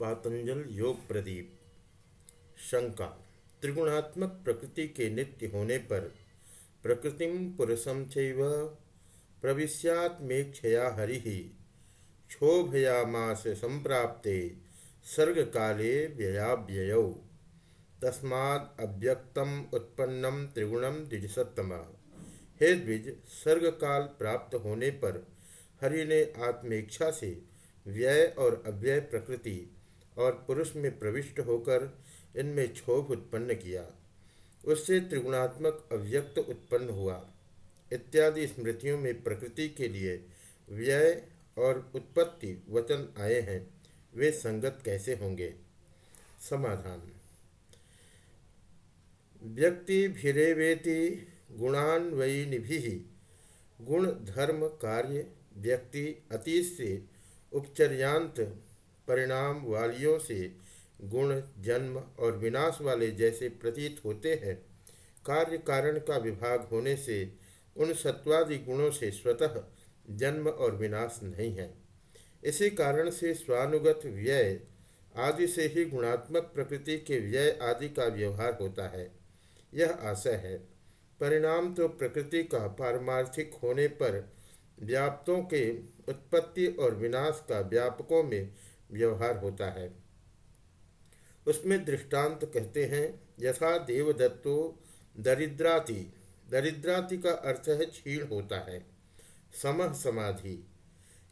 पातंजल योग प्रदीप। शंका, त्रिगुणात्मक प्रकृति के नित्य होने पर प्रकृतिम पुरुषम चैव प्रविश्यात्मेक्षया हरि क्षोभयामास संप्राप्ते सर्ग काले व्ययाव्यय। तस्माद् अव्यक्तम उत्पन्नम त्रिगुणम द्विजसत्तम। हे द्विज सर्ग काल प्राप्त होने पर हरि ने आत्मेक्षा से व्यय और अव्यय प्रकृति और पुरुष में प्रविष्ट होकर इनमें क्षोभ उत्पन्न किया। उससे त्रिगुणात्मक अव्यक्त उत्पन्न हुआ। इत्यादि स्मृतियों में प्रकृति के लिए व्यय और उत्पत्ति वचन आए हैं। वे संगत कैसे होंगे? समाधान। व्यक्ति भिरेवेति गुणान्वयिनिभि गुण, धर्म, कार्य, व्यक्ति, अतीत से उपचर्यांत परिणाम वालियों से गुण, जन्म और विनाश वाले जैसे प्रतीत होते हैं। कार्य कारण का विभाग होने से उन सत्वादि गुणों से स्वतः जन्म और विनाश नहीं है। इसी कारण से स्वानुगत व्यय आदि से ही गुणात्मक प्रकृति के व्यय आदि का व्यवहार होता है। यह आशय है। परिणाम तो प्रकृति का पारमार्थिक होने पर व्याप्तों के उत्पत्ति और विनाश का व्यापकों में व्यवहार होता है। उसमें दृष्टांत कहते हैं, यथा देवदत्तो दरिद्राति। दरिद्राति का अर्थ है क्षीण होता है। समह समाधि।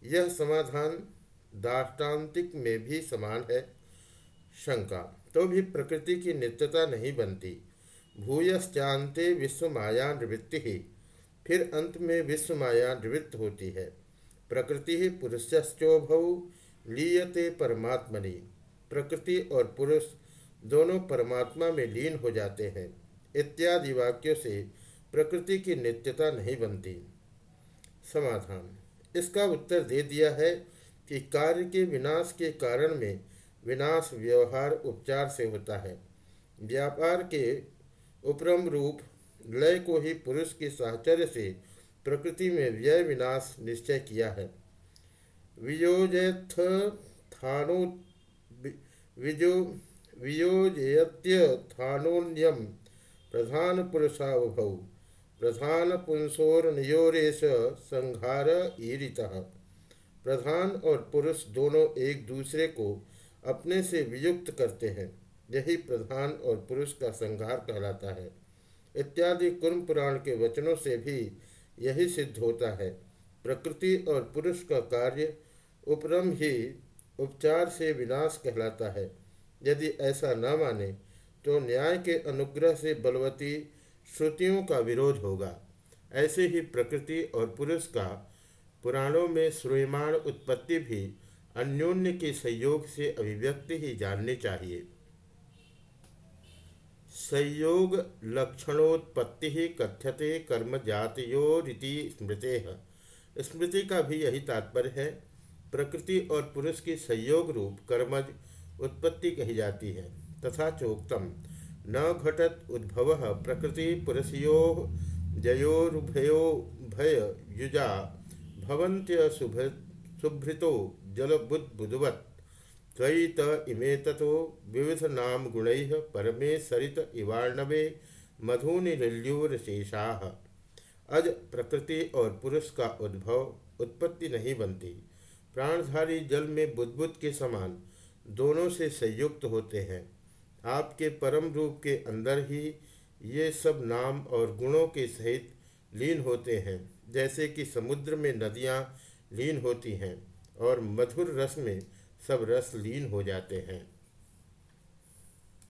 यह समाधान दाष्टान्तिक में भी समान है। शंका। तो भी प्रकृति की नित्यता नहीं बनती। भूयश्चांते विश्व माया निवृत्ति ही। फिर अंत में विश्व माया निवृत्त होती है। प्रकृति ही पुरुषोभ लीयते परमात्मनि। प्रकृति और पुरुष दोनों परमात्मा में लीन हो जाते हैं, इत्यादि वाक्यों से प्रकृति की नित्यता नहीं बनती। समाधान। इसका उत्तर दे दिया है कि कार्य के विनाश के कारण में विनाश व्यवहार उपचार से होता है। व्यापार के उपरम रूप लय को ही पुरुष के साहचर्य से प्रकृति में व्यय विनाश निश्चय किया है। वियोजथ विजो प्रधान पुरुषावभौ। प्रधान पुंसोरनयोरेश संहार ईरिता। प्रधान और पुरुष दोनों एक दूसरे को अपने से वियुक्त करते हैं। यही प्रधान और पुरुष का संहार कहलाता है। इत्यादि कुर्म पुराण के वचनों से भी यही सिद्ध होता है। प्रकृति और पुरुष का कार्य उपरम ही उपचार से विनाश कहलाता है। यदि ऐसा न माने तो न्याय के अनुग्रह से बलवती श्रुतियों का विरोध होगा। ऐसे ही प्रकृति और पुरुष का पुराणों में श्रूयमाण उत्पत्ति भी अन्योन्य के संयोग से अभिव्यक्ति ही जाननी चाहिए। संयोग लक्षणोत्पत्ति ही कथ्यते कर्म जातयोरिति स्मृते। स्मृति का भी यही तात्पर्य है प्रकृति और पुरुष की संयोग रूप कर्मज उत्पत्ति कही जाती है, तथा चोक्तम। न घटत उद्भव प्रकृति पुरुषयो जयोरुभयो भय युजा भवंत्य सुभृतो जलबुद्बुद्वत्। त्वयि त इमे ततो विविधनाम गुण परमे सरित इवाणवे मधुनिल्यूरशेषा अज प्रकृति और पुरुष का उद्भव उत्पत्ति नहीं बनती। प्राणधारी जल में बुद्धबुद के समान दोनों से संयुक्त होते हैं। आपके परम रूप के अंदर ही ये सब नाम और गुणों के सहित लीन होते हैं, जैसे कि समुद्र में नदियाँ लीन होती हैं और मधुर रस में सब रस लीन हो जाते हैं।